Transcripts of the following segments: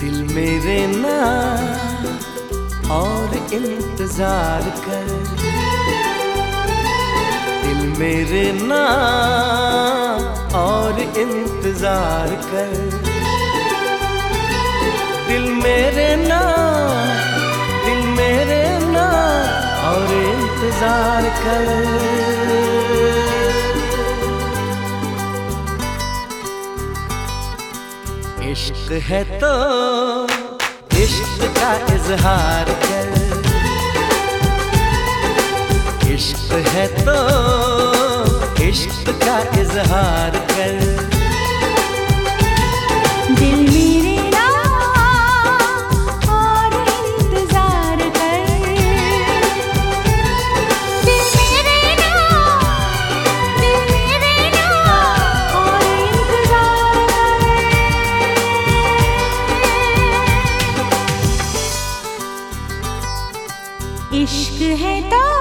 दिल मेरे ना और इंतज़ार कर। दिल मेरे ना और इंतज़ार कर। दिल मेरे ना दिल मेरे ना और इंतज़ार कर। इश्क है तो इश्क का इजहार कर। इश्क है तो इश्क का इजहार कर। कर इश्क है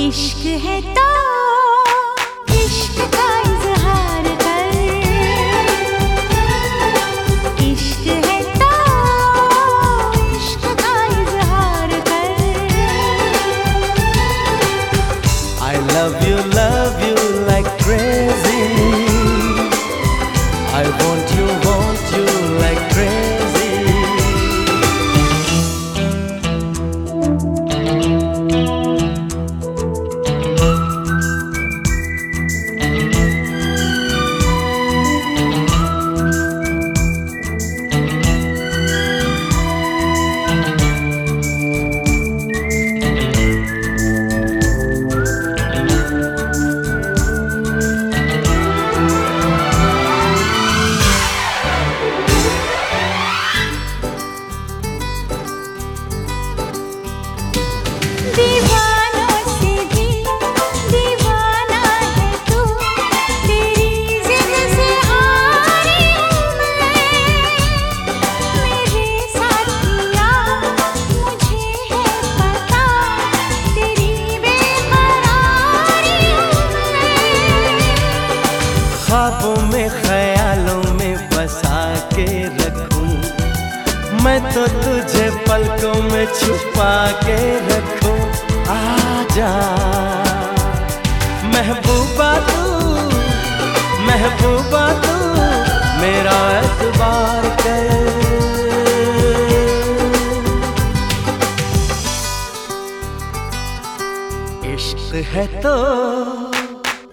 इश्क है तो इश्क का इजहार कर इश्क है तो इश्क का इजहार कर I love you, love you like crazy. I want छुपा के रखूँ, आजा। महबूबा तू महबूबा तू, मेरा एतबार कर। इश्क है तो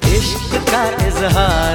इश्क का इजहार